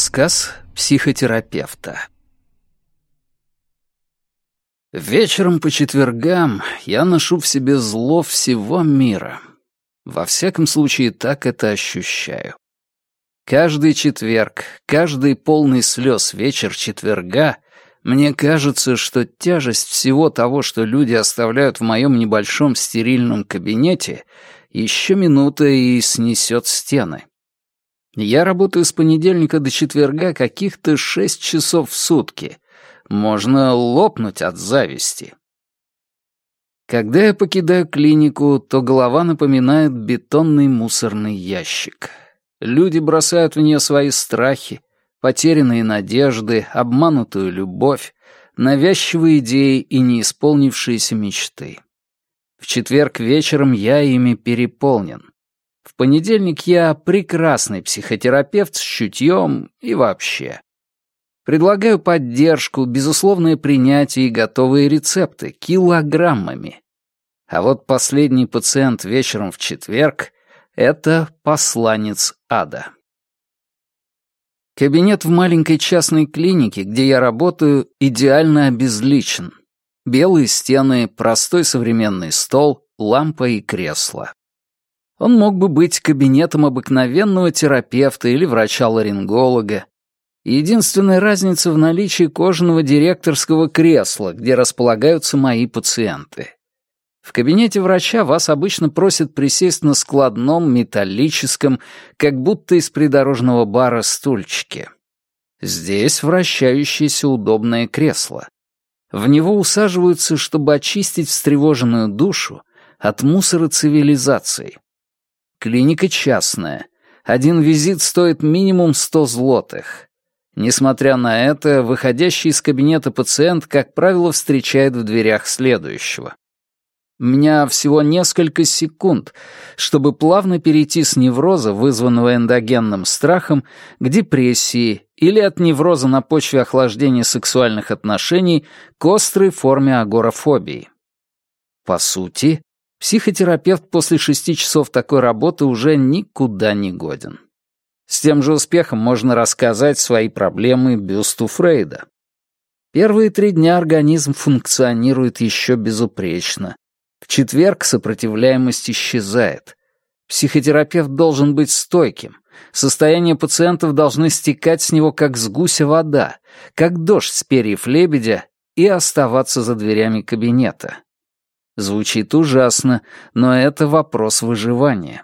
Рассказ психотерапевта Вечером по четвергам я ношу в себе зло всего мира. Во всяком случае, так это ощущаю. Каждый четверг, каждый полный слез вечер четверга мне кажется, что тяжесть всего того, что люди оставляют в моем небольшом стерильном кабинете, еще минута и снесет стены. Я работаю с понедельника до четверга каких-то шесть часов в сутки. Можно лопнуть от зависти. Когда я покидаю клинику, то голова напоминает бетонный мусорный ящик. Люди бросают в нее свои страхи, потерянные надежды, обманутую любовь, навязчивые идеи и неисполнившиеся мечты. В четверг вечером я ими переполнен. В понедельник я прекрасный психотерапевт с чутьем и вообще. Предлагаю поддержку, безусловное принятие и готовые рецепты килограммами. А вот последний пациент вечером в четверг — это посланец ада. Кабинет в маленькой частной клинике, где я работаю, идеально обезличен. Белые стены, простой современный стол, лампа и кресло. Он мог бы быть кабинетом обыкновенного терапевта или врача-ларинголога. Единственная разница в наличии кожаного директорского кресла, где располагаются мои пациенты. В кабинете врача вас обычно просят присесть на складном, металлическом, как будто из придорожного бара стульчике. Здесь вращающееся удобное кресло. В него усаживаются, чтобы очистить встревоженную душу от мусора цивилизации. Клиника частная. Один визит стоит минимум 100 злотых. Несмотря на это, выходящий из кабинета пациент, как правило, встречает в дверях следующего. У меня всего несколько секунд, чтобы плавно перейти с невроза, вызванного эндогенным страхом, к депрессии или от невроза на почве охлаждения сексуальных отношений к острой форме агорафобии. По сути, Психотерапевт после шести часов такой работы уже никуда не годен. С тем же успехом можно рассказать свои проблемы бюсту Фрейда. Первые три дня организм функционирует еще безупречно. В четверг сопротивляемость исчезает. Психотерапевт должен быть стойким. Состояние пациентов должны стекать с него как с гуся вода, как дождь с перьев лебедя, и оставаться за дверями кабинета. Звучит ужасно, но это вопрос выживания.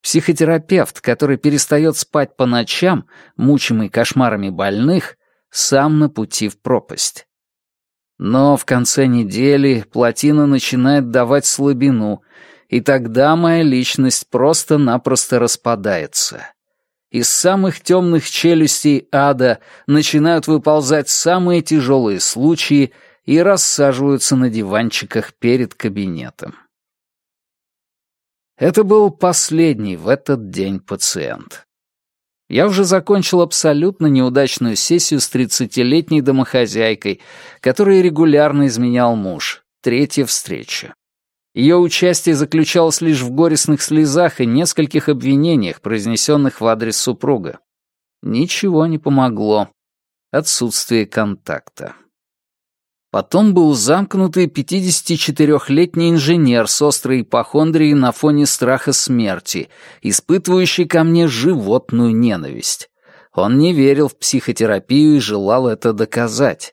Психотерапевт, который перестает спать по ночам, мучимый кошмарами больных, сам на пути в пропасть. Но в конце недели плотина начинает давать слабину, и тогда моя личность просто-напросто распадается. Из самых темных челюстей ада начинают выползать самые тяжелые случаи, и рассаживаются на диванчиках перед кабинетом. Это был последний в этот день пациент. Я уже закончил абсолютно неудачную сессию с тридцатилетней домохозяйкой, которой регулярно изменял муж. Третья встреча. Ее участие заключалось лишь в горестных слезах и нескольких обвинениях, произнесенных в адрес супруга. Ничего не помогло. Отсутствие контакта. Потом был замкнутый 54-летний инженер с острой ипохондрией на фоне страха смерти, испытывающий ко мне животную ненависть. Он не верил в психотерапию и желал это доказать.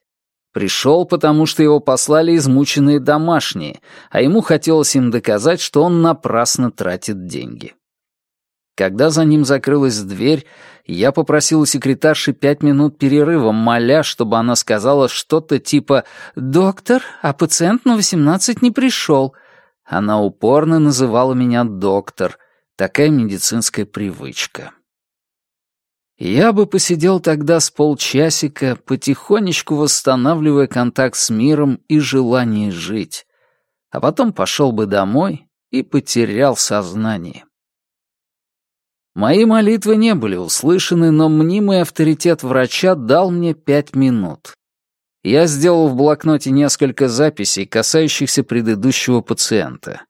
Пришел, потому что его послали измученные домашние, а ему хотелось им доказать, что он напрасно тратит деньги. Когда за ним закрылась дверь, я попросил у секретарши пять минут перерыва, моля, чтобы она сказала что-то типа «Доктор, а пациент на восемнадцать не пришел». Она упорно называла меня доктор. Такая медицинская привычка. Я бы посидел тогда с полчасика, потихонечку восстанавливая контакт с миром и желание жить, а потом пошел бы домой и потерял сознание. Мои молитвы не были услышаны, но мнимый авторитет врача дал мне пять минут. Я сделал в блокноте несколько записей, касающихся предыдущего пациента.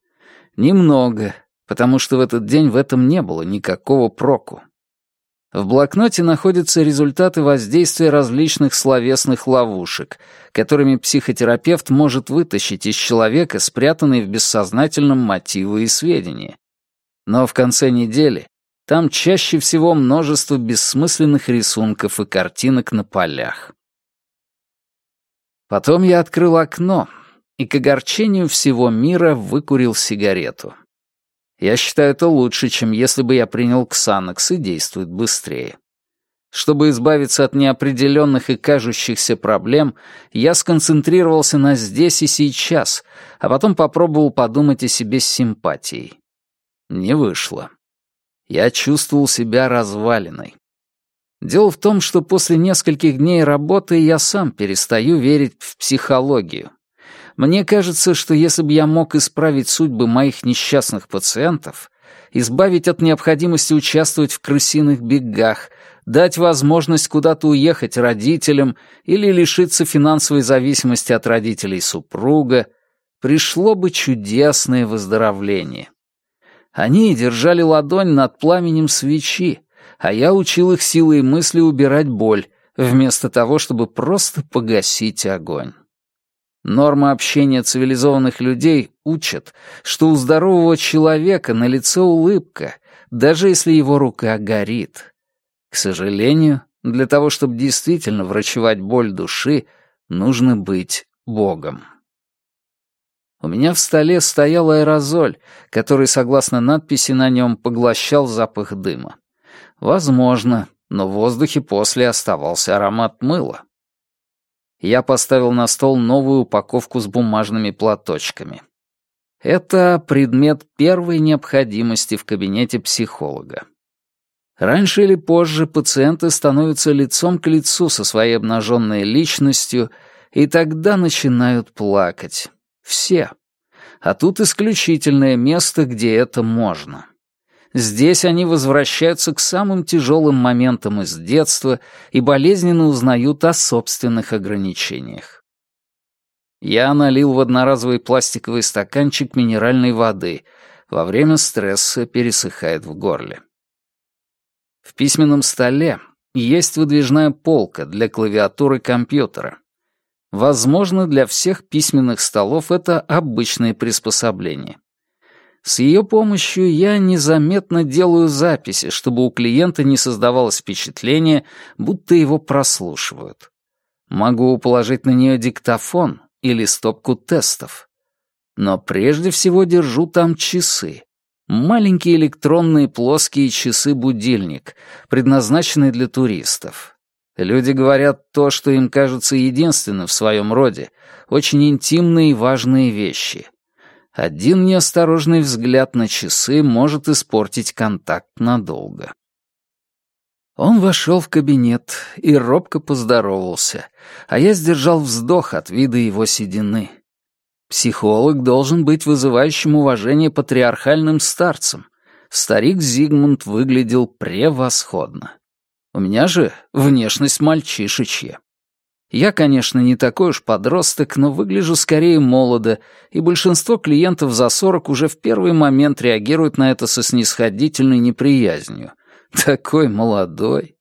Немного, потому что в этот день в этом не было никакого проку. В блокноте находятся результаты воздействия различных словесных ловушек, которыми психотерапевт может вытащить из человека спрятанные в бессознательном мотивы и сведения. Но в конце недели там чаще всего множество бессмысленных рисунков и картинок на полях. Потом я открыл окно и к огорчению всего мира выкурил сигарету. Я считаю это лучше, чем если бы я принял Ксанокс и действует быстрее. Чтобы избавиться от неопределенных и кажущихся проблем, я сконцентрировался на здесь и сейчас, а потом попробовал подумать о себе с симпатией. Не вышло. Я чувствовал себя развалиной. Дело в том, что после нескольких дней работы я сам перестаю верить в психологию. Мне кажется, что если бы я мог исправить судьбы моих несчастных пациентов, избавить от необходимости участвовать в крысиных бегах, дать возможность куда-то уехать родителям или лишиться финансовой зависимости от родителей супруга, пришло бы чудесное выздоровление. Они держали ладонь над пламенем свечи, а я учил их силой мысли убирать боль, вместо того, чтобы просто погасить огонь. Нормы общения цивилизованных людей учат, что у здорового человека на лице улыбка, даже если его рука горит. К сожалению, для того, чтобы действительно врачевать боль души, нужно быть Богом. У меня в столе стоял аэрозоль, который, согласно надписи на нем, поглощал запах дыма. Возможно, но в воздухе после оставался аромат мыла. Я поставил на стол новую упаковку с бумажными платочками. Это предмет первой необходимости в кабинете психолога. Раньше или позже пациенты становятся лицом к лицу со своей обнаженной личностью, и тогда начинают плакать. Все. А тут исключительное место, где это можно. Здесь они возвращаются к самым тяжелым моментам из детства и болезненно узнают о собственных ограничениях. Я налил в одноразовый пластиковый стаканчик минеральной воды. Во время стресса пересыхает в горле. В письменном столе есть выдвижная полка для клавиатуры компьютера. Возможно, для всех письменных столов это обычное приспособление. С ее помощью я незаметно делаю записи, чтобы у клиента не создавалось впечатление, будто его прослушивают. Могу положить на нее диктофон или стопку тестов. Но прежде всего держу там часы. Маленькие электронные плоские часы-будильник, предназначенные для туристов. Люди говорят то, что им кажется единственным в своем роде, очень интимные и важные вещи — один неосторожный взгляд на часы может испортить контакт надолго. Он вошел в кабинет и робко поздоровался, а я сдержал вздох от вида его седины. Психолог должен быть вызывающим уважение патриархальным старцем. Старик Зигмунд выглядел превосходно. У меня же внешность мальчишечья. Я, конечно, не такой уж подросток, но выгляжу скорее молодо, и большинство клиентов за 40 уже в первый момент реагируют на это со снисходительной неприязнью. Такой молодой.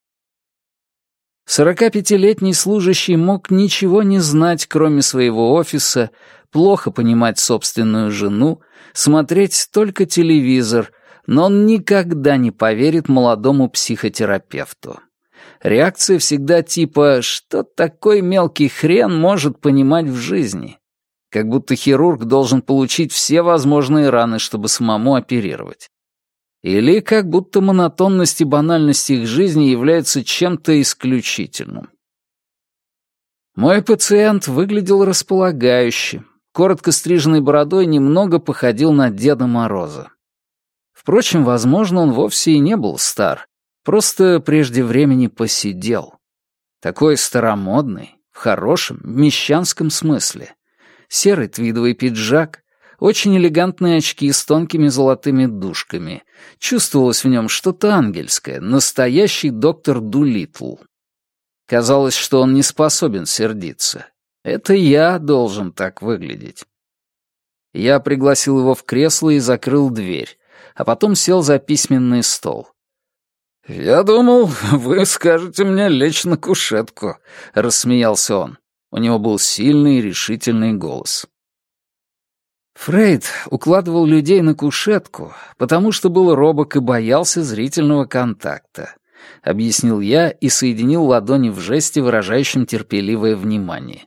45-летний служащий мог ничего не знать, кроме своего офиса, плохо понимать собственную жену, смотреть только телевизор, но он никогда не поверит молодому психотерапевту. Реакция всегда типа «что такой мелкий хрен может понимать в жизни?» Как будто хирург должен получить все возможные раны, чтобы самому оперировать. Или как будто монотонность и банальность их жизни являются чем-то исключительным. Мой пациент выглядел располагающе. Коротко стриженной бородой немного походил на Деда Мороза. Впрочем, возможно, он вовсе и не был стар. Просто прежде времени посидел. Такой старомодный, в хорошем, мещанском смысле. Серый твидовый пиджак, очень элегантные очки с тонкими золотыми дужками. Чувствовалось в нем что-то ангельское, настоящий доктор Дулитл. Казалось, что он не способен сердиться. Это я должен так выглядеть. Я пригласил его в кресло и закрыл дверь, а потом сел за письменный стол. «Я думал, вы скажете мне лечь на кушетку», — рассмеялся он. У него был сильный и решительный голос. Фрейд укладывал людей на кушетку, потому что был робок и боялся зрительного контакта, объяснил я и соединил ладони в жесте, выражающем терпеливое внимание.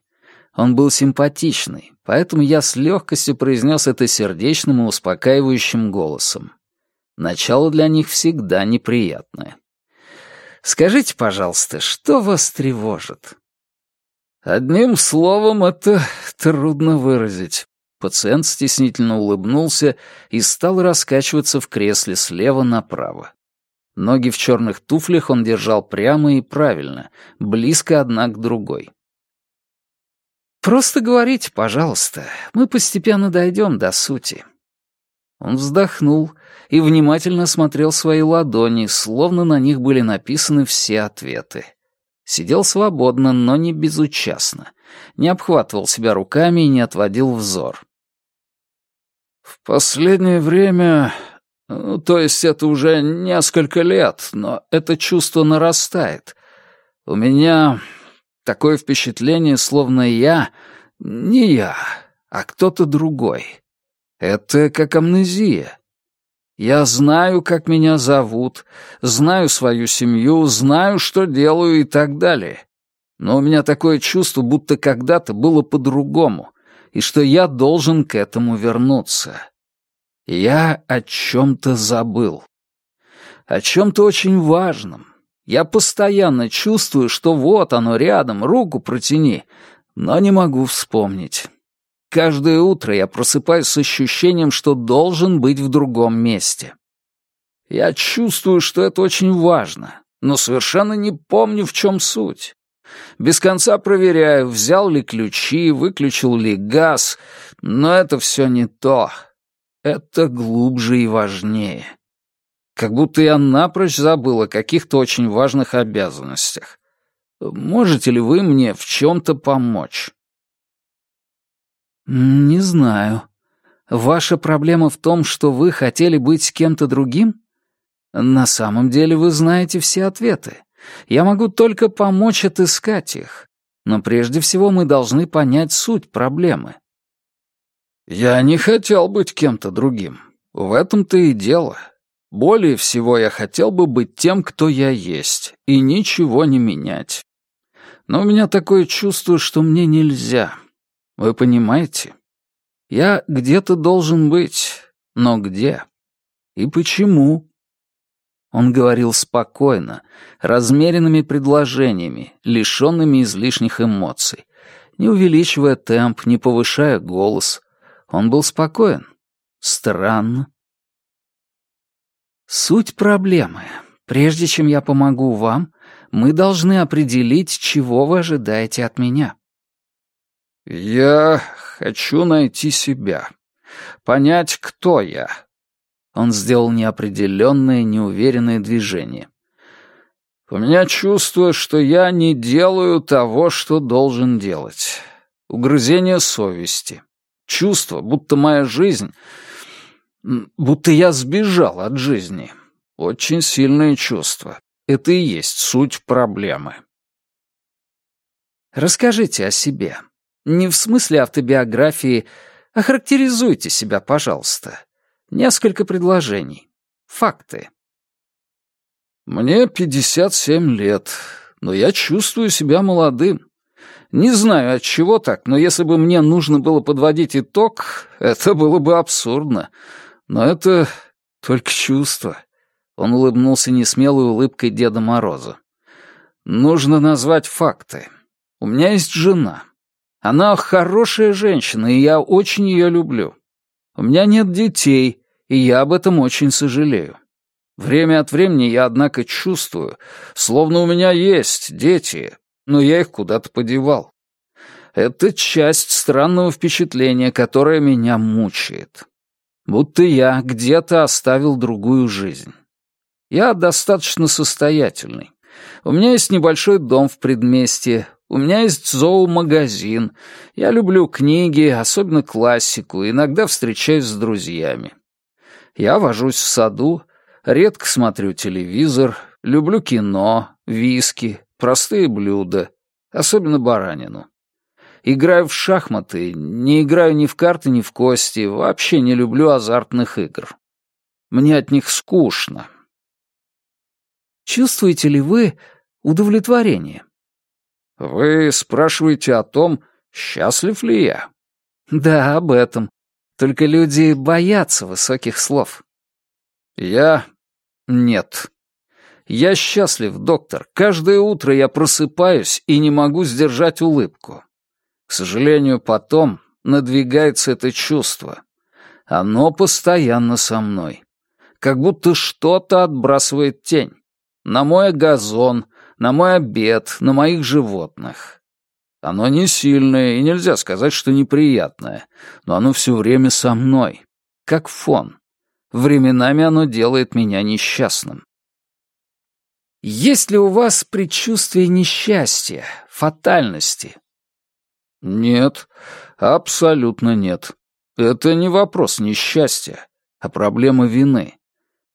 Он был симпатичный, поэтому я с легкостью произнес это сердечным и успокаивающим голосом. Начало для них всегда неприятное. «Скажите, пожалуйста, что вас тревожит?» «Одним словом, это трудно выразить», Пациент стеснительно улыбнулся и стал раскачиваться в кресле слева направо. Ноги в черных туфлях он держал прямо и правильно, близко одна к другой. «Просто говорите, пожалуйста, мы постепенно дойдем до сути». Он вздохнул и внимательно смотрел свои ладони, словно на них были написаны все ответы. Сидел свободно, но не безучастно, не обхватывал себя руками и не отводил взор. В последнее время, ну, то есть это уже несколько лет, но это чувство нарастает. У меня такое впечатление, словно я не я, а кто-то другой. Это как амнезия. Я знаю, как меня зовут, знаю свою семью, знаю, что делаю и так далее. Но у меня такое чувство, будто когда-то было по-другому — и что я должен к этому вернуться. Я о чем-то забыл. О чем-то очень важном. Я постоянно чувствую, что вот оно рядом, руку протяни, но не могу вспомнить. Каждое утро я просыпаюсь с ощущением, что должен быть в другом месте. Я чувствую, что это очень важно, но совершенно не помню, в чем суть. Без конца проверяю, взял ли ключи, выключил ли газ, но это все не то. Это глубже и важнее. Как будто я напрочь забыл о каких-то очень важных обязанностях. Можете ли вы мне в чем-то помочь? Не знаю. Ваша проблема в том, что вы хотели быть кем-то другим? На самом деле вы знаете все ответы. Я могу только помочь отыскать их. Но прежде всего мы должны понять суть проблемы. Я не хотел быть кем-то другим. В этом-то и дело. Более всего я хотел бы быть тем, кто я есть, и ничего не менять. Но у меня такое чувство, что мне нельзя. Вы понимаете? Я где-то должен быть, но где? И почему? Он говорил спокойно, размеренными предложениями, лишенными излишних эмоций, не увеличивая темп, не повышая голос. Он был спокоен. Странно. Суть проблемы. Прежде чем я помогу вам, мы должны определить, чего вы ожидаете от меня. Я хочу найти себя. Понять, кто я, он сделал неопределенное, неуверенное движение. «У меня чувство, что я не делаю того, что должен делать. Угрызение совести. Чувство, будто моя жизнь... Будто я сбежал от жизни. Очень сильное чувство. Это и есть суть проблемы». «Расскажите о себе. Не в смысле автобиографии, а характеризуйте себя, пожалуйста. Несколько предложений. Факты. Мне 57 лет, но я чувствую себя молодым. Не знаю, от чего так, но если бы мне нужно было подводить итог, это было бы абсурдно. Но это только чувство. Он улыбнулся несмелой улыбкой Деда Мороза. Нужно назвать факты. У меня есть жена. Она хорошая женщина, и я очень ее люблю. У меня нет детей, и я об этом очень сожалею. Время от времени я, однако, чувствую, словно у меня есть дети, но я их куда-то подевал. Это часть странного впечатления, которое меня мучает. Будто я где-то оставил другую жизнь. Я достаточно состоятельный. У меня есть небольшой дом в предместье, у меня есть зоомагазин. Я люблю книги, особенно классику, иногда встречаюсь с друзьями. Я вожусь в саду, редко смотрю телевизор, Люблю кино, виски, простые блюда, особенно баранину. Играю в шахматы, не играю ни в карты, ни в кости, вообще не люблю азартных игр. Мне от них скучно. Чувствуете ли вы удовлетворение? Вы спрашиваете о том, счастлив ли я? Да, об этом. Только люди боятся высоких слов. Я... нет. Я счастлив, доктор. Каждое утро я просыпаюсь и не могу сдержать улыбку. К сожалению, потом надвигается это чувство. Оно постоянно со мной. Как будто что-то отбрасывает тень. На мой газон, на мой обед, на моих животных. Оно не сильное, и нельзя сказать, что неприятное, но оно все время со мной, как фон. Временами оно делает меня несчастным. Есть ли у вас предчувствие несчастья, фатальности? Нет, абсолютно нет. Это не вопрос несчастья, а проблема вины.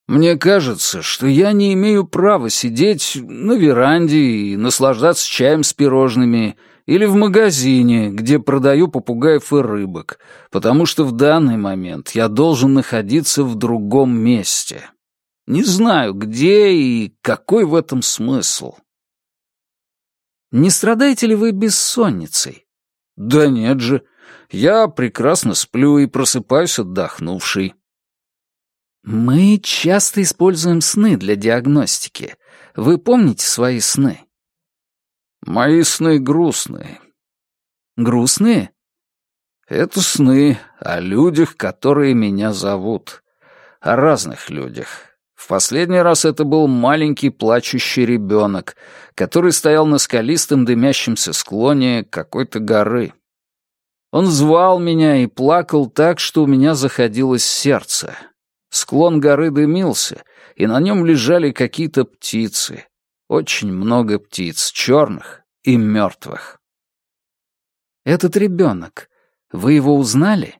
Мне кажется, что я не имею права сидеть на веранде и наслаждаться чаем с пирожными или в магазине, где продаю попугаев и рыбок, потому что в данный момент я должен находиться в другом месте. Не знаю, где и какой в этом смысл. Не страдаете ли вы бессонницей? Да нет же. Я прекрасно сплю и просыпаюсь отдохнувший. Мы часто используем сны для диагностики. Вы помните свои сны? Мои сны грустные. Грустные? Это сны о людях, которые меня зовут. О разных людях. В последний раз это был маленький плачущий ребенок, который стоял на скалистом дымящемся склоне какой-то горы. Он звал меня и плакал так, что у меня заходилось сердце. Склон горы дымился, и на нем лежали какие-то птицы. Очень много птиц, черных и мертвых. Этот ребенок, вы его узнали?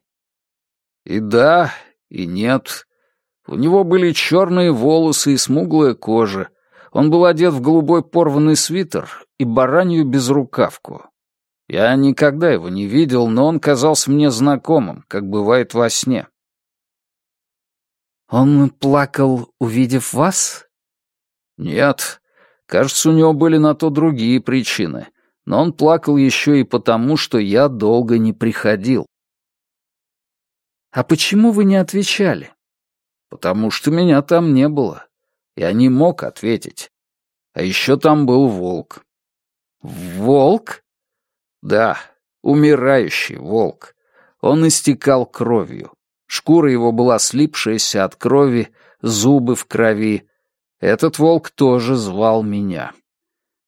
И да, и нет. У него были черные волосы и смуглая кожа. Он был одет в голубой порванный свитер и баранью безрукавку. Я никогда его не видел, но он казался мне знакомым, как бывает во сне. Он плакал, увидев вас? Нет. Кажется, у него были на то другие причины. Но он плакал еще и потому, что я долго не приходил. А почему вы не отвечали? Потому что меня там не было. Я не мог ответить. А еще там был волк. Волк? Да, умирающий волк. Он истекал кровью. Шкура его была слипшаяся от крови, зубы в крови. Этот волк тоже звал меня.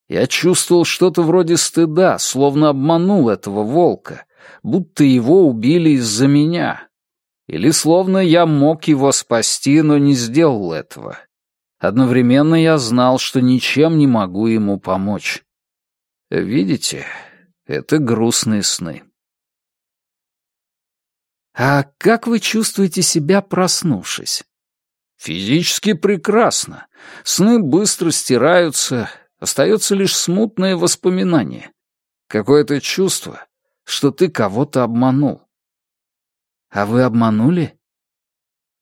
Я чувствовал что-то вроде стыда, словно обманул этого волка, будто его убили из-за меня. Или словно я мог его спасти, но не сделал этого. Одновременно я знал, что ничем не могу ему помочь. Видите, это грустные сны. А как вы чувствуете себя, проснувшись? Физически прекрасно. Сны быстро стираются, остается лишь смутное воспоминание. Какое-то чувство, что ты кого-то обманул. А вы обманули?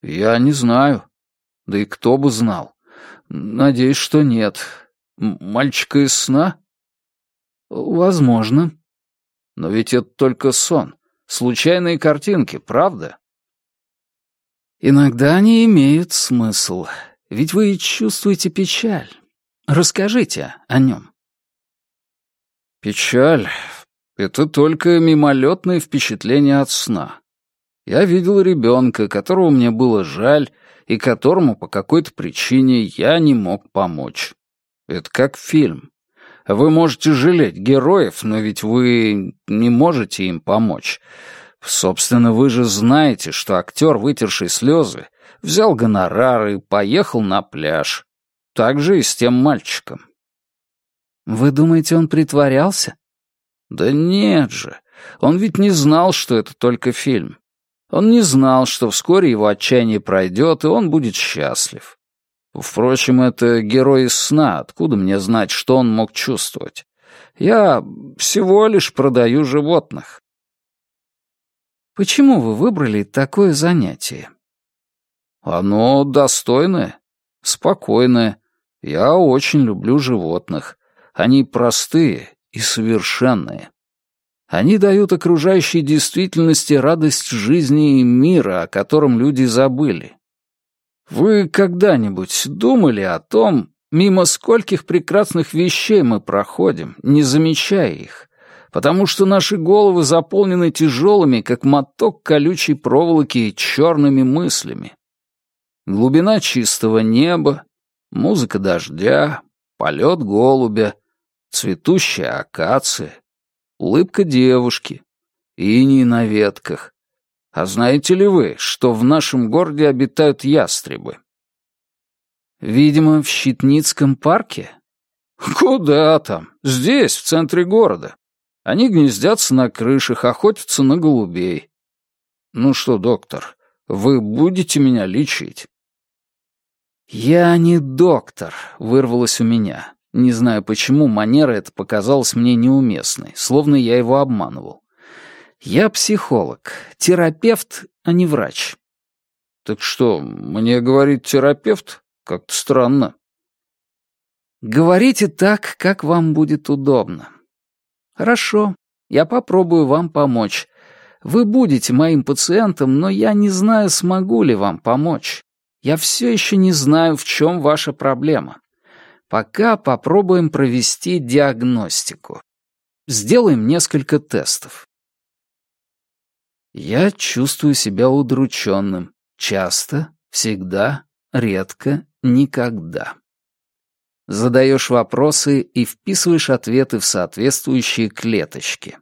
Я не знаю. Да и кто бы знал. Надеюсь, что нет. Мальчика из сна? Возможно. Но ведь это только сон. Случайные картинки, правда? Иногда они имеют смысл, ведь вы чувствуете печаль. Расскажите о нем. Печаль — это только мимолетное впечатление от сна. Я видел ребенка, которого мне было жаль, и которому по какой-то причине я не мог помочь. Это как фильм. Вы можете жалеть героев, но ведь вы не можете им помочь. Собственно, вы же знаете, что актер, вытерший слезы, взял гонорар и поехал на пляж. Так же и с тем мальчиком. Вы думаете, он притворялся? Да нет же. Он ведь не знал, что это только фильм. Он не знал, что вскоре его отчаяние пройдет, и он будет счастлив. Впрочем, это герой из сна, откуда мне знать, что он мог чувствовать? Я всего лишь продаю животных. Почему вы выбрали такое занятие? Оно достойное, спокойное. Я очень люблю животных. Они простые и совершенные. Они дают окружающей действительности радость жизни и мира, о котором люди забыли. Вы когда-нибудь думали о том, мимо скольких прекрасных вещей мы проходим, не замечая их, потому что наши головы заполнены тяжелыми, как моток колючей проволоки, черными мыслями. Глубина чистого неба, музыка дождя, полет голубя, цветущая акация, улыбка девушки, иней на ветках. А знаете ли вы, что в нашем городе обитают ястребы? Видимо, в Щитницком парке? Куда там? Здесь, в центре города. Они гнездятся на крышах, охотятся на голубей. Ну что, доктор, вы будете меня лечить? Я не доктор, вырвалось у меня. Не знаю почему, манера эта показалась мне неуместной, словно я его обманывал. Я психолог, терапевт, а не врач. Так что, мне говорит терапевт? Как-то странно. Говорите так, как вам будет удобно. Хорошо, я попробую вам помочь. Вы будете моим пациентом, но я не знаю, смогу ли вам помочь. Я все еще не знаю, в чем ваша проблема. Пока попробуем провести диагностику. Сделаем несколько тестов. Я чувствую себя удрученным. Часто, всегда, редко, никогда. Задаешь вопросы и вписываешь ответы в соответствующие клеточки.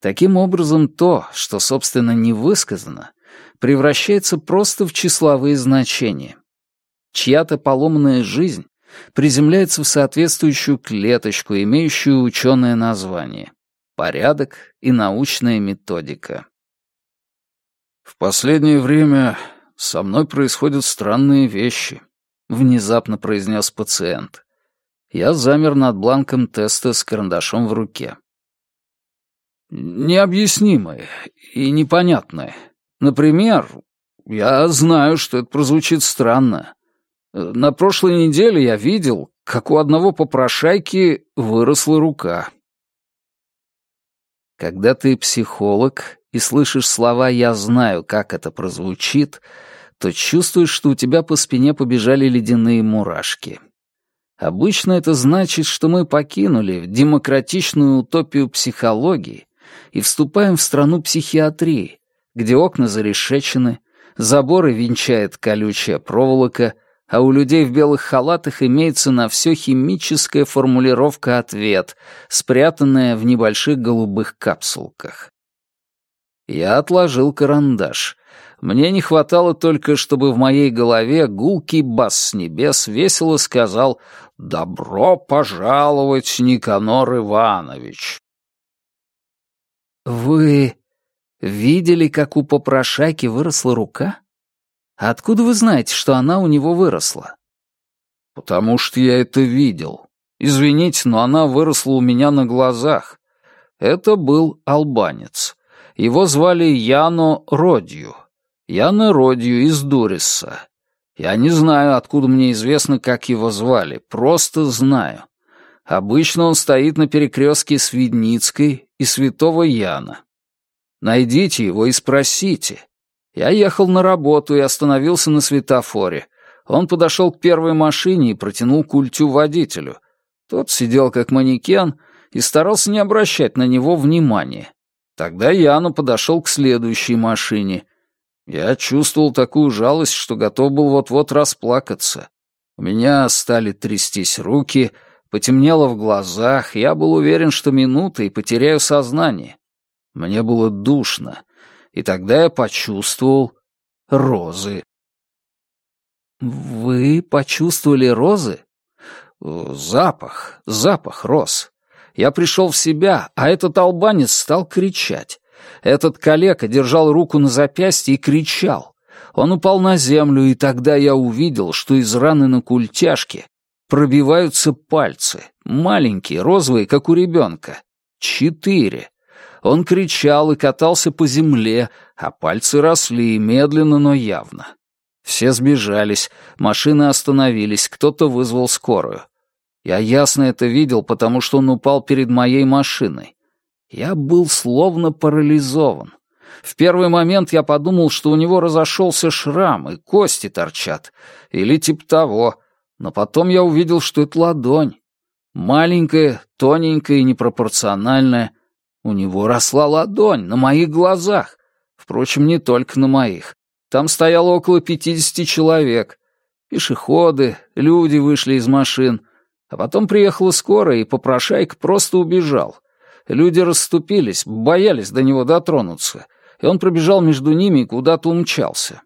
Таким образом, то, что, собственно, не высказано, превращается просто в числовые значения. Чья-то поломанная жизнь приземляется в соответствующую клеточку, имеющую ученое название — порядок и научная методика. «В последнее время со мной происходят странные вещи», — внезапно произнес пациент. Я замер над бланком теста с карандашом в руке. «Необъяснимые и непонятные. Например, я знаю, что это прозвучит странно, на прошлой неделе я видел, как у одного попрошайки выросла рука. Когда ты психолог и слышишь слова «я знаю, как это прозвучит», то чувствуешь, что у тебя по спине побежали ледяные мурашки. Обычно это значит, что мы покинули демократичную утопию психологии и вступаем в страну психиатрии, где окна зарешечены, заборы венчает колючая проволока — а у людей в белых халатах имеется на все химическая формулировка «ответ», спрятанная в небольших голубых капсулках. Я отложил карандаш. Мне не хватало только, чтобы в моей голове гулкий бас с небес весело сказал «Добро пожаловать, Никанор Иванович». «Вы видели, как у попрошайки выросла рука?» А откуда вы знаете, что она у него выросла? Потому что я это видел. Извините, но она выросла у меня на глазах. Это был албанец. Его звали Яно Родью. Яно Родью из Дуриса. Я не знаю, откуда мне известно, как его звали, просто знаю. Обычно он стоит на перекрестке с Видницкой и Святого Яна. Найдите его и спросите, я ехал на работу и остановился на светофоре. Он подошел к первой машине и протянул культю водителю. Тот сидел как манекен и старался не обращать на него внимания. Тогда Яну подошел к следующей машине. Я чувствовал такую жалость, что готов был вот-вот расплакаться. У меня стали трястись руки, потемнело в глазах, я был уверен, что минуты и потеряю сознание. Мне было душно, и тогда я почувствовал розы. «Вы почувствовали розы?» «Запах, запах роз. Я пришел в себя, а этот албанец стал кричать. Этот калека держал руку на запястье и кричал. Он упал на землю, и тогда я увидел, что из раны на культяшке пробиваются пальцы, маленькие, розовые, как у ребенка. Четыре. Он кричал и катался по земле, а пальцы росли медленно, но явно. Все сбежались, машины остановились, кто-то вызвал скорую. Я ясно это видел, потому что он упал перед моей машиной. Я был словно парализован. В первый момент я подумал, что у него разошелся шрам, и кости торчат, или типа того, но потом я увидел, что это ладонь. Маленькая, тоненькая и непропорциональная. У него росла ладонь на моих глазах. Впрочем, не только на моих. Там стояло около пятидесяти человек. Пешеходы, люди вышли из машин. А потом приехала скорая, и попрошайка просто убежал. Люди расступились, боялись до него дотронуться, и он пробежал между ними и куда-то умчался.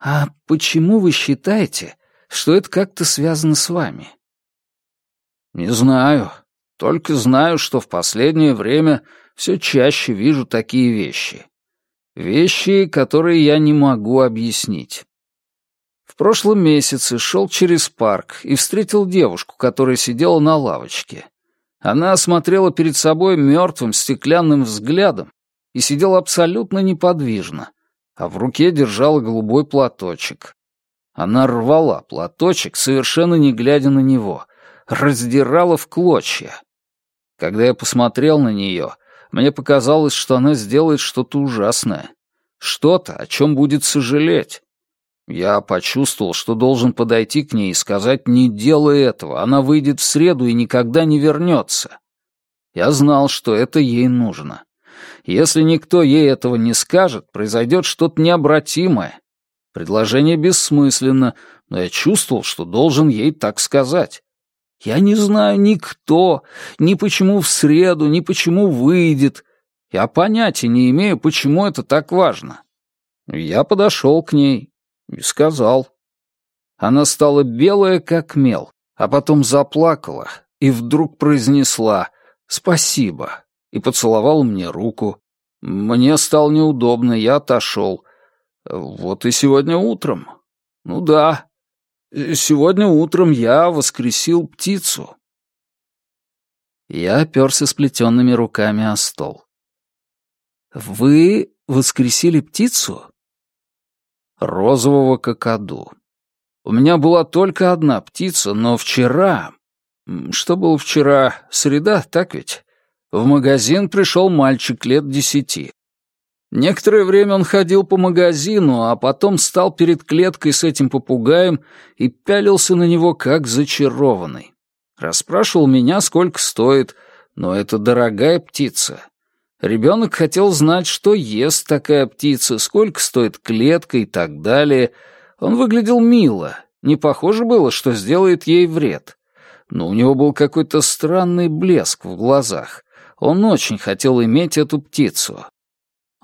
«А почему вы считаете, что это как-то связано с вами?» «Не знаю. Только знаю, что в последнее время все чаще вижу такие вещи. Вещи, которые я не могу объяснить. В прошлом месяце шел через парк и встретил девушку, которая сидела на лавочке. Она смотрела перед собой мертвым стеклянным взглядом и сидела абсолютно неподвижно, а в руке держала голубой платочек. Она рвала платочек, совершенно не глядя на него, раздирала в клочья. Когда я посмотрел на нее, мне показалось, что она сделает что-то ужасное. Что-то, о чем будет сожалеть. Я почувствовал, что должен подойти к ней и сказать «не делай этого, она выйдет в среду и никогда не вернется». Я знал, что это ей нужно. Если никто ей этого не скажет, произойдет что-то необратимое. Предложение бессмысленно, но я чувствовал, что должен ей так сказать. Я не знаю ни кто, ни почему в среду, ни почему выйдет. Я понятия не имею, почему это так важно. Я подошел к ней и сказал. Она стала белая, как мел, а потом заплакала и вдруг произнесла «Спасибо» и поцеловала мне руку. Мне стало неудобно, я отошел. Вот и сегодня утром. Ну да, Сегодня утром я воскресил птицу. Я оперся сплетенными руками о стол. Вы воскресили птицу? Розового кокоду. У меня была только одна птица, но вчера... Что было вчера? Среда, так ведь? В магазин пришел мальчик лет десяти. Некоторое время он ходил по магазину, а потом стал перед клеткой с этим попугаем и пялился на него как зачарованный. Расспрашивал меня, сколько стоит, но это дорогая птица. Ребенок хотел знать, что ест такая птица, сколько стоит клетка и так далее. Он выглядел мило, не похоже было, что сделает ей вред. Но у него был какой-то странный блеск в глазах. Он очень хотел иметь эту птицу.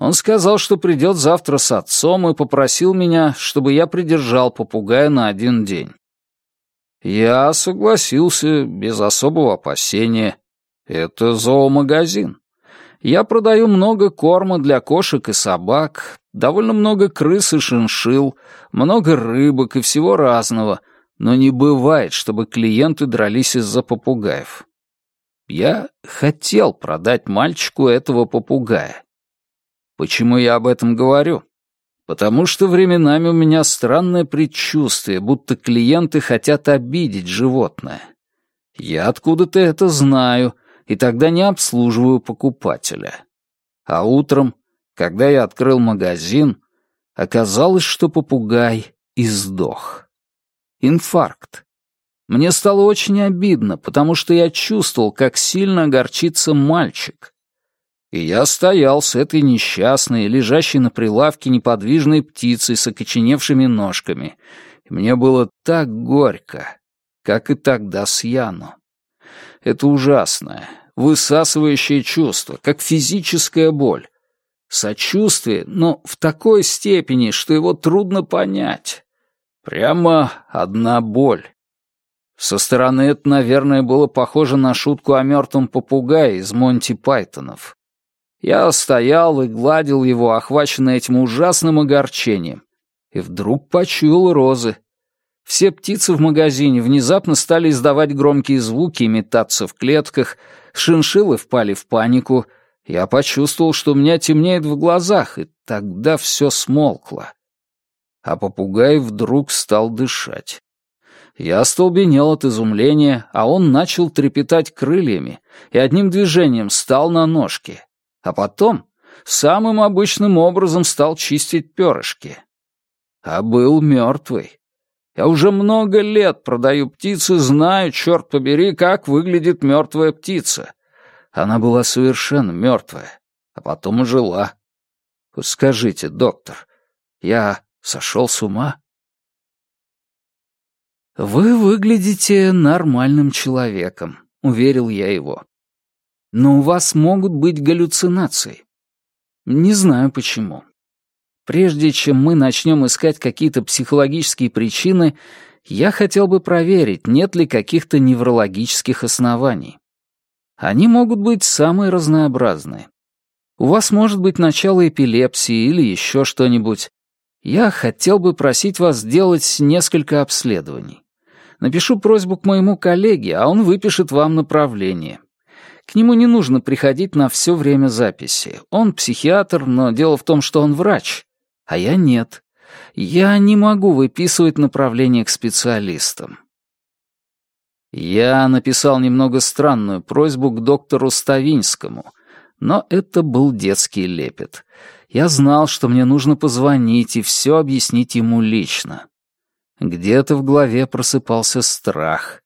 Он сказал, что придет завтра с отцом и попросил меня, чтобы я придержал попугая на один день. Я согласился без особого опасения. Это зоомагазин. Я продаю много корма для кошек и собак, довольно много крыс и шиншил, много рыбок и всего разного, но не бывает, чтобы клиенты дрались из-за попугаев. Я хотел продать мальчику этого попугая. Почему я об этом говорю? Потому что временами у меня странное предчувствие, будто клиенты хотят обидеть животное. Я откуда-то это знаю, и тогда не обслуживаю покупателя. А утром, когда я открыл магазин, оказалось, что попугай издох. Инфаркт. Мне стало очень обидно, потому что я чувствовал, как сильно огорчится мальчик. И я стоял с этой несчастной, лежащей на прилавке неподвижной птицей с окоченевшими ножками. И мне было так горько, как и тогда с Яну. Это ужасное, высасывающее чувство, как физическая боль. Сочувствие, но в такой степени, что его трудно понять. Прямо одна боль. Со стороны это, наверное, было похоже на шутку о мертвом попугае из Монти Пайтонов. Я стоял и гладил его, охваченный этим ужасным огорчением, и вдруг почуял розы. Все птицы в магазине внезапно стали издавать громкие звуки и метаться в клетках, шиншиллы впали в панику. Я почувствовал, что у меня темнеет в глазах, и тогда все смолкло. А попугай вдруг стал дышать. Я остолбенел от изумления, а он начал трепетать крыльями и одним движением встал на ножки. А потом самым обычным образом стал чистить перышки. А был мертвый. Я уже много лет продаю птицы, знаю, черт побери, как выглядит мертвая птица. Она была совершенно мертвая, а потом ожила. Скажите, доктор, я сошел с ума? «Вы выглядите нормальным человеком», — уверил я его. «Но у вас могут быть галлюцинации. Не знаю почему. Прежде чем мы начнем искать какие-то психологические причины, я хотел бы проверить, нет ли каких-то неврологических оснований. Они могут быть самые разнообразные. У вас может быть начало эпилепсии или еще что-нибудь. Я хотел бы просить вас сделать несколько обследований. Напишу просьбу к моему коллеге, а он выпишет вам направление. К нему не нужно приходить на все время записи. Он психиатр, но дело в том, что он врач, а я нет. Я не могу выписывать направление к специалистам. Я написал немного странную просьбу к доктору Ставинскому, но это был детский лепет. Я знал, что мне нужно позвонить и все объяснить ему лично. Где-то в голове просыпался страх.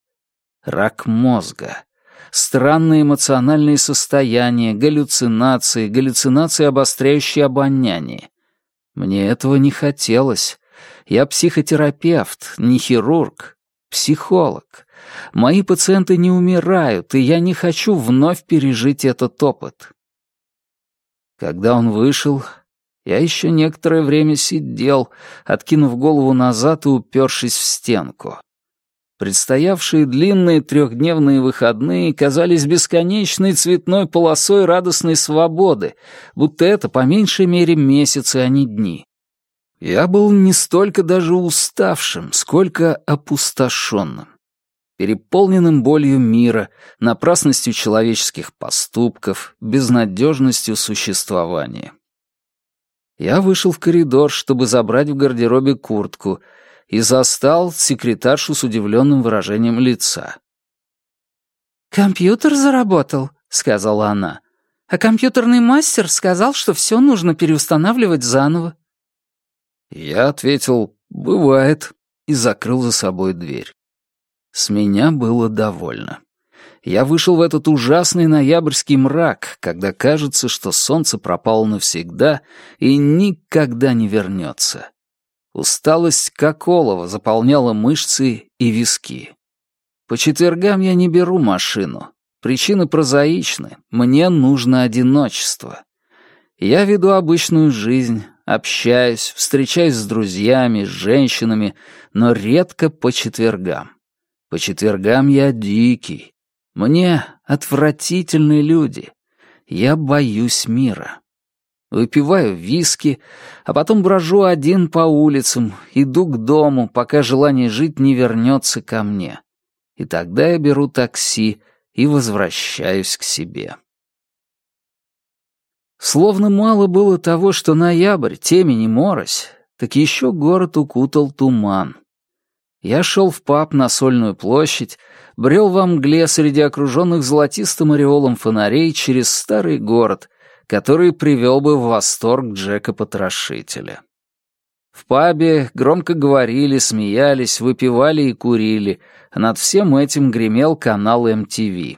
Рак мозга. Странные эмоциональные состояния, галлюцинации, галлюцинации, обостряющие обоняние. Мне этого не хотелось. Я психотерапевт, не хирург, психолог. Мои пациенты не умирают, и я не хочу вновь пережить этот опыт. Когда он вышел, я еще некоторое время сидел, откинув голову назад и упершись в стенку. Предстоявшие длинные трехдневные выходные казались бесконечной цветной полосой радостной свободы, будто это по меньшей мере месяцы, а не дни. Я был не столько даже уставшим, сколько опустошенным, переполненным болью мира, напрасностью человеческих поступков, безнадежностью существования. Я вышел в коридор, чтобы забрать в гардеробе куртку, и застал секретаршу с удивленным выражением лица. «Компьютер заработал», — сказала она. «А компьютерный мастер сказал, что все нужно переустанавливать заново». Я ответил «бывает» и закрыл за собой дверь. С меня было довольно я вышел в этот ужасный ноябрьский мрак, когда кажется, что солнце пропало навсегда и никогда не вернется. Усталость как олова заполняла мышцы и виски. По четвергам я не беру машину. Причины прозаичны. Мне нужно одиночество. Я веду обычную жизнь, общаюсь, встречаюсь с друзьями, с женщинами, но редко по четвергам. По четвергам я дикий, мне отвратительны люди. Я боюсь мира. Выпиваю виски, а потом брожу один по улицам, иду к дому, пока желание жить не вернется ко мне. И тогда я беру такси и возвращаюсь к себе. Словно мало было того, что ноябрь, темень и морось, так еще город укутал туман. Я шел в паб на Сольную площадь, брел во мгле среди окруженных золотистым ореолом фонарей через старый город, который привел бы в восторг Джека-потрошителя. В пабе громко говорили, смеялись, выпивали и курили, над всем этим гремел канал MTV.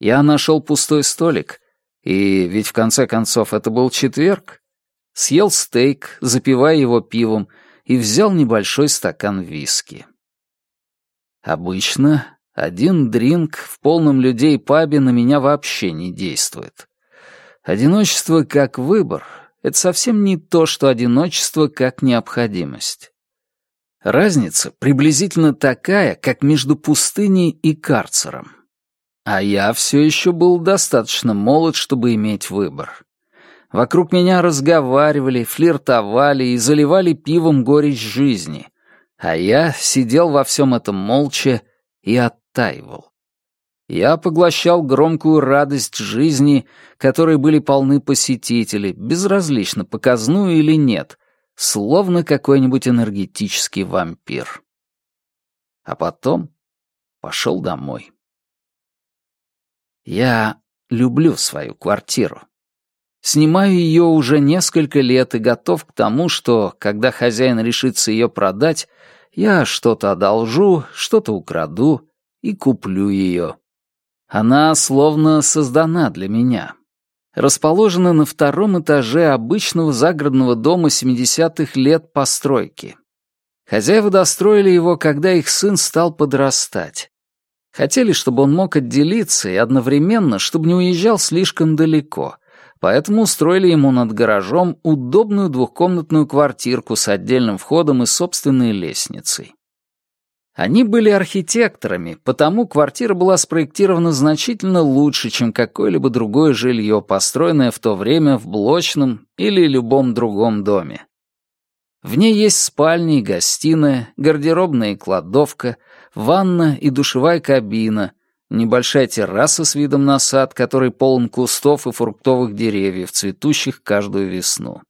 Я нашел пустой столик, и ведь в конце концов это был четверг. Съел стейк, запивая его пивом, и взял небольшой стакан виски. Обычно один дринк в полном людей пабе на меня вообще не действует. Одиночество как выбор — это совсем не то, что одиночество как необходимость. Разница приблизительно такая, как между пустыней и карцером. А я все еще был достаточно молод, чтобы иметь выбор. Вокруг меня разговаривали, флиртовали и заливали пивом горечь жизни. А я сидел во всем этом молча и оттаивал. Я поглощал громкую радость жизни, которой были полны посетители, безразлично, показную или нет, словно какой-нибудь энергетический вампир. А потом пошел домой. Я люблю свою квартиру. Снимаю ее уже несколько лет и готов к тому, что, когда хозяин решится ее продать, я что-то одолжу, что-то украду и куплю ее. Она словно создана для меня. Расположена на втором этаже обычного загородного дома 70-х лет постройки. Хозяева достроили его, когда их сын стал подрастать. Хотели, чтобы он мог отделиться и одновременно, чтобы не уезжал слишком далеко, поэтому устроили ему над гаражом удобную двухкомнатную квартирку с отдельным входом и собственной лестницей. Они были архитекторами, потому квартира была спроектирована значительно лучше, чем какое-либо другое жилье, построенное в то время в блочном или любом другом доме. В ней есть спальня и гостиная, гардеробная и кладовка, ванна и душевая кабина, небольшая терраса с видом на сад, который полон кустов и фруктовых деревьев, цветущих каждую весну.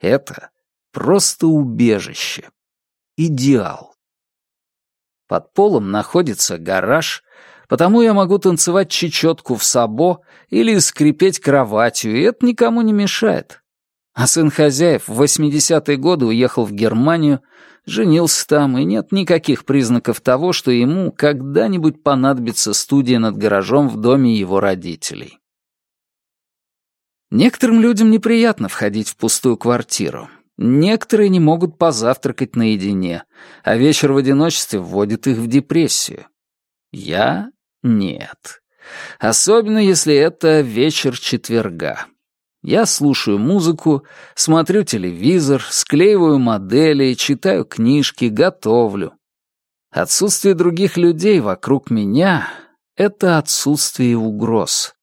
Это просто убежище. Идеал. Под полом находится гараж, потому я могу танцевать чечетку в сабо или скрипеть кроватью, и это никому не мешает. А сын хозяев в 80-е годы уехал в Германию, женился там, и нет никаких признаков того, что ему когда-нибудь понадобится студия над гаражом в доме его родителей. Некоторым людям неприятно входить в пустую квартиру. Некоторые не могут позавтракать наедине, а вечер в одиночестве вводит их в депрессию. Я — нет. Особенно если это вечер четверга. Я слушаю музыку, смотрю телевизор, склеиваю модели, читаю книжки, готовлю. Отсутствие других людей вокруг меня — это отсутствие угроз.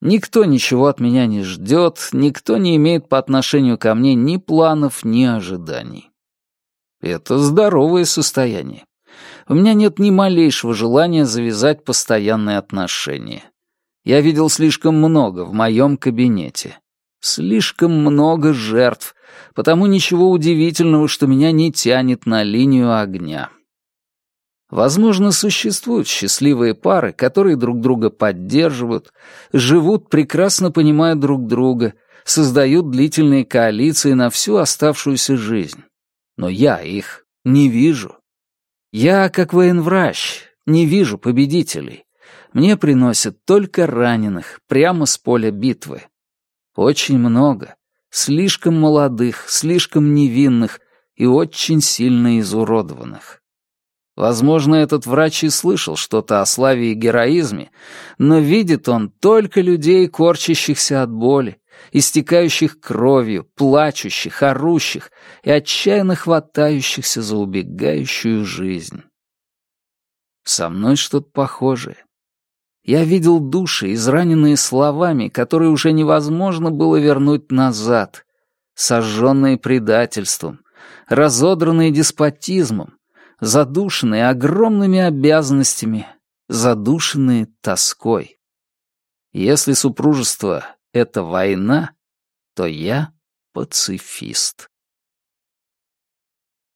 Никто ничего от меня не ждет, никто не имеет по отношению ко мне ни планов, ни ожиданий. Это здоровое состояние. У меня нет ни малейшего желания завязать постоянные отношения. Я видел слишком много в моем кабинете. Слишком много жертв, потому ничего удивительного, что меня не тянет на линию огня. Возможно, существуют счастливые пары, которые друг друга поддерживают, живут, прекрасно понимая друг друга, создают длительные коалиции на всю оставшуюся жизнь. Но я их не вижу. Я, как военврач, не вижу победителей. Мне приносят только раненых, прямо с поля битвы. Очень много. Слишком молодых, слишком невинных и очень сильно изуродованных. Возможно, этот врач и слышал что-то о славе и героизме, но видит он только людей, корчащихся от боли, истекающих кровью, плачущих, орущих и отчаянно хватающихся за убегающую жизнь. Со мной что-то похожее. Я видел души, израненные словами, которые уже невозможно было вернуть назад, сожженные предательством, разодранные деспотизмом, задушенные огромными обязанностями, задушенные тоской. Если супружество — это война, то я пацифист.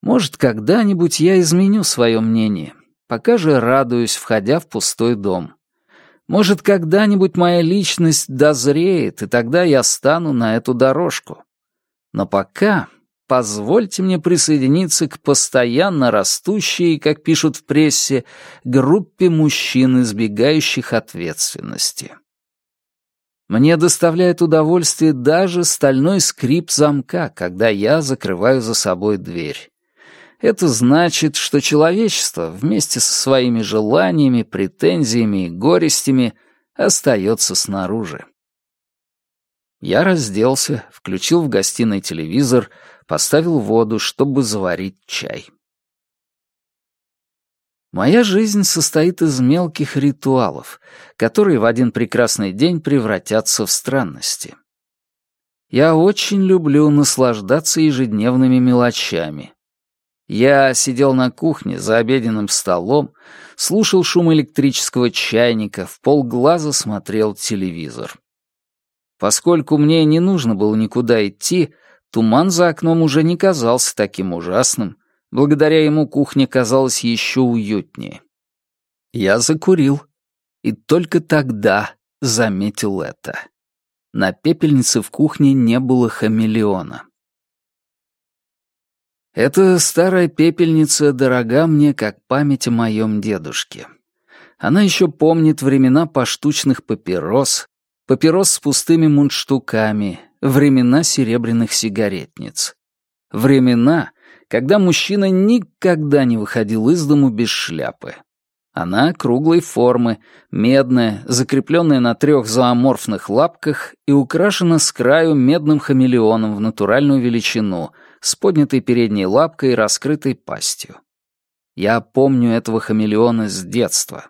Может, когда-нибудь я изменю свое мнение, пока же радуюсь, входя в пустой дом. Может, когда-нибудь моя личность дозреет, и тогда я стану на эту дорожку. Но пока позвольте мне присоединиться к постоянно растущей, как пишут в прессе, группе мужчин, избегающих ответственности. Мне доставляет удовольствие даже стальной скрип замка, когда я закрываю за собой дверь. Это значит, что человечество вместе со своими желаниями, претензиями и горестями остается снаружи. Я разделся, включил в гостиной телевизор — поставил воду, чтобы заварить чай. Моя жизнь состоит из мелких ритуалов, которые в один прекрасный день превратятся в странности. Я очень люблю наслаждаться ежедневными мелочами. Я сидел на кухне за обеденным столом, слушал шум электрического чайника, в полглаза смотрел телевизор. Поскольку мне не нужно было никуда идти, туман за окном уже не казался таким ужасным, благодаря ему кухня казалась еще уютнее. Я закурил, и только тогда заметил это. На пепельнице в кухне не было хамелеона. Эта старая пепельница дорога мне, как память о моем дедушке. Она еще помнит времена поштучных папирос, папирос с пустыми мундштуками, времена серебряных сигаретниц. Времена, когда мужчина никогда не выходил из дому без шляпы. Она круглой формы, медная, закрепленная на трех зооморфных лапках и украшена с краю медным хамелеоном в натуральную величину, с поднятой передней лапкой и раскрытой пастью. Я помню этого хамелеона с детства.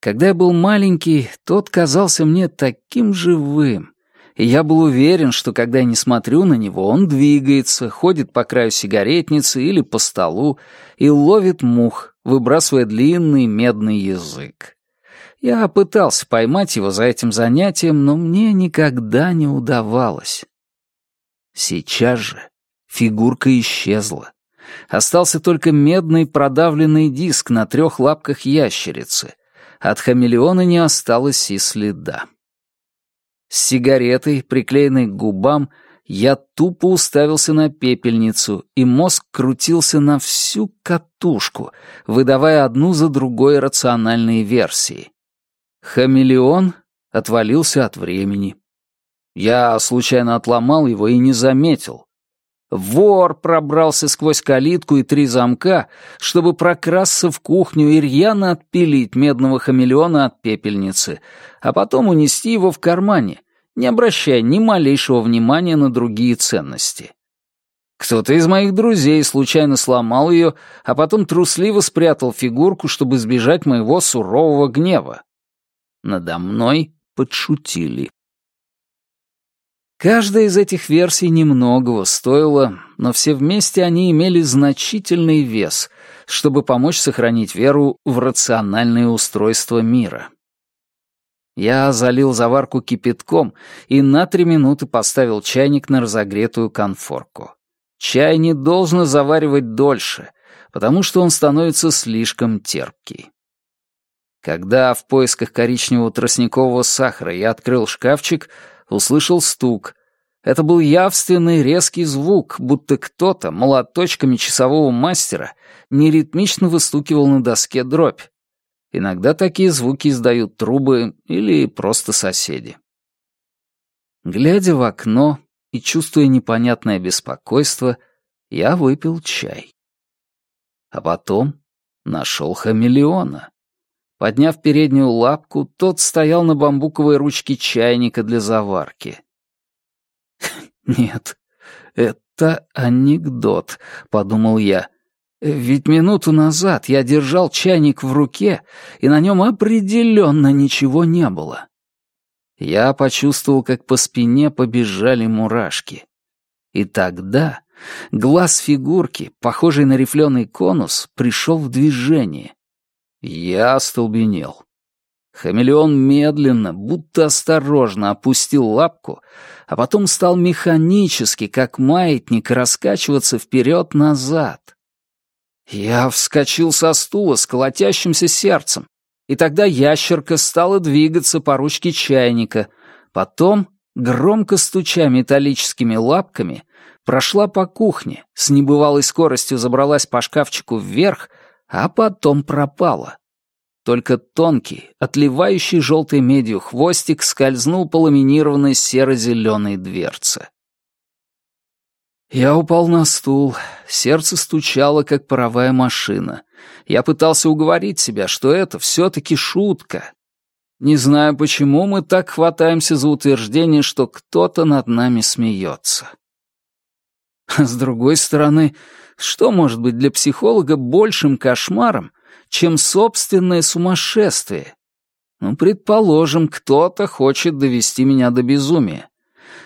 Когда я был маленький, тот казался мне таким живым, и я был уверен, что когда я не смотрю на него, он двигается, ходит по краю сигаретницы или по столу и ловит мух, выбрасывая длинный медный язык. Я пытался поймать его за этим занятием, но мне никогда не удавалось. Сейчас же фигурка исчезла. Остался только медный продавленный диск на трех лапках ящерицы. От хамелеона не осталось и следа. С сигаретой, приклеенной к губам, я тупо уставился на пепельницу, и мозг крутился на всю катушку, выдавая одну за другой рациональные версии. Хамелеон отвалился от времени. Я случайно отломал его и не заметил. Вор пробрался сквозь калитку и три замка, чтобы прокрасться в кухню и рьяно отпилить медного хамелеона от пепельницы, а потом унести его в кармане, не обращая ни малейшего внимания на другие ценности. Кто-то из моих друзей случайно сломал ее, а потом трусливо спрятал фигурку, чтобы избежать моего сурового гнева. Надо мной подшутили. Каждая из этих версий немногого стоила, но все вместе они имели значительный вес, чтобы помочь сохранить веру в рациональное устройство мира. Я залил заварку кипятком и на три минуты поставил чайник на разогретую конфорку. Чай не должен заваривать дольше, потому что он становится слишком терпкий. Когда в поисках коричневого тростникового сахара я открыл шкафчик, услышал стук. Это был явственный резкий звук, будто кто-то молоточками часового мастера неритмично выстукивал на доске дробь. Иногда такие звуки издают трубы или просто соседи. Глядя в окно и чувствуя непонятное беспокойство, я выпил чай. А потом нашел хамелеона. Подняв переднюю лапку, тот стоял на бамбуковой ручке чайника для заварки. «Нет, это анекдот», — подумал я. «Ведь минуту назад я держал чайник в руке, и на нем определенно ничего не было». Я почувствовал, как по спине побежали мурашки. И тогда глаз фигурки, похожий на рифленый конус, пришел в движение. Я остолбенел. Хамелеон медленно, будто осторожно опустил лапку, а потом стал механически, как маятник, раскачиваться вперед-назад. Я вскочил со стула с колотящимся сердцем, и тогда ящерка стала двигаться по ручке чайника. Потом, громко стуча металлическими лапками, прошла по кухне, с небывалой скоростью забралась по шкафчику вверх — а потом пропала. Только тонкий, отливающий желтой медью хвостик скользнул по ламинированной серо-зеленой дверце. Я упал на стул, сердце стучало, как паровая машина. Я пытался уговорить себя, что это все-таки шутка. Не знаю, почему мы так хватаемся за утверждение, что кто-то над нами смеется. С другой стороны, что может быть для психолога большим кошмаром, чем собственное сумасшествие. Ну, предположим, кто-то хочет довести меня до безумия.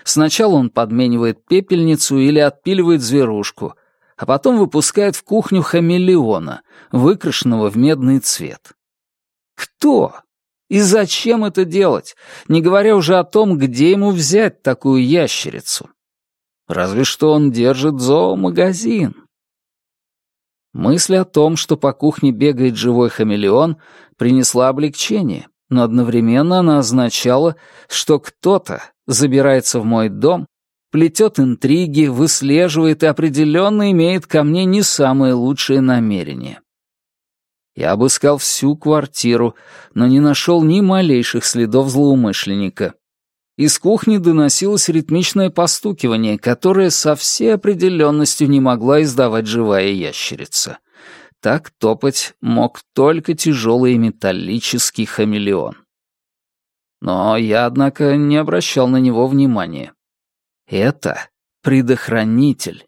Сначала он подменивает пепельницу или отпиливает зверушку, а потом выпускает в кухню хамелеона, выкрашенного в медный цвет. Кто? И зачем это делать, не говоря уже о том, где ему взять такую ящерицу? Разве что он держит зоомагазин. Мысль о том, что по кухне бегает живой хамелеон, принесла облегчение, но одновременно она означала, что кто-то забирается в мой дом, плетет интриги, выслеживает и определенно имеет ко мне не самые лучшие намерения. Я обыскал всю квартиру, но не нашел ни малейших следов злоумышленника. Из кухни доносилось ритмичное постукивание, которое со всей определенностью не могла издавать живая ящерица. Так топать мог только тяжелый металлический хамелеон. Но я, однако, не обращал на него внимания. Это предохранитель.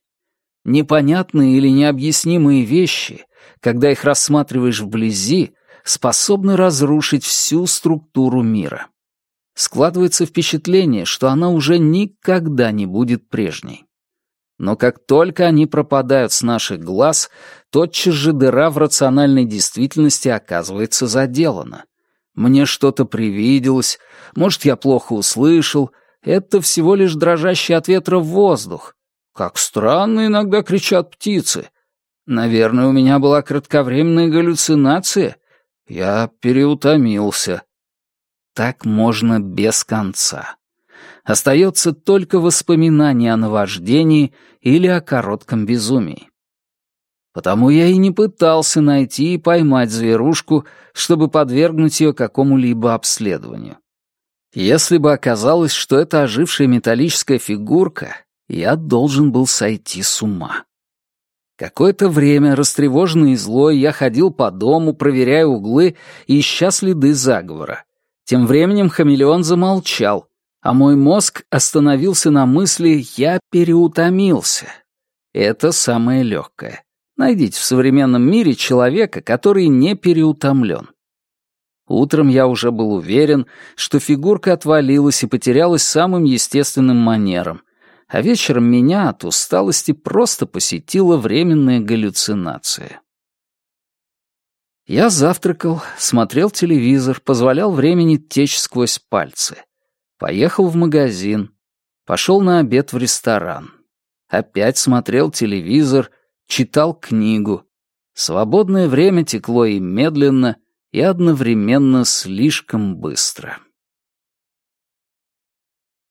Непонятные или необъяснимые вещи, когда их рассматриваешь вблизи, способны разрушить всю структуру мира. Складывается впечатление, что она уже никогда не будет прежней. Но как только они пропадают с наших глаз, тотчас же дыра в рациональной действительности оказывается заделана. Мне что-то привиделось, может, я плохо услышал, это всего лишь дрожащий от ветра воздух. Как странно иногда кричат птицы. Наверное, у меня была кратковременная галлюцинация. Я переутомился. Так можно без конца. Остается только воспоминание о наваждении или о коротком безумии. Потому я и не пытался найти и поймать зверушку, чтобы подвергнуть ее какому-либо обследованию. Если бы оказалось, что это ожившая металлическая фигурка, я должен был сойти с ума. Какое-то время, растревоженный и злой, я ходил по дому, проверяя углы и ища следы заговора. Тем временем хамелеон замолчал, а мой мозг остановился на мысли «я переутомился». Это самое легкое. Найдите в современном мире человека, который не переутомлен. Утром я уже был уверен, что фигурка отвалилась и потерялась самым естественным манером, а вечером меня от усталости просто посетила временная галлюцинация. Я завтракал, смотрел телевизор, позволял времени течь сквозь пальцы. Поехал в магазин, пошел на обед в ресторан. Опять смотрел телевизор, читал книгу. Свободное время текло и медленно, и одновременно слишком быстро.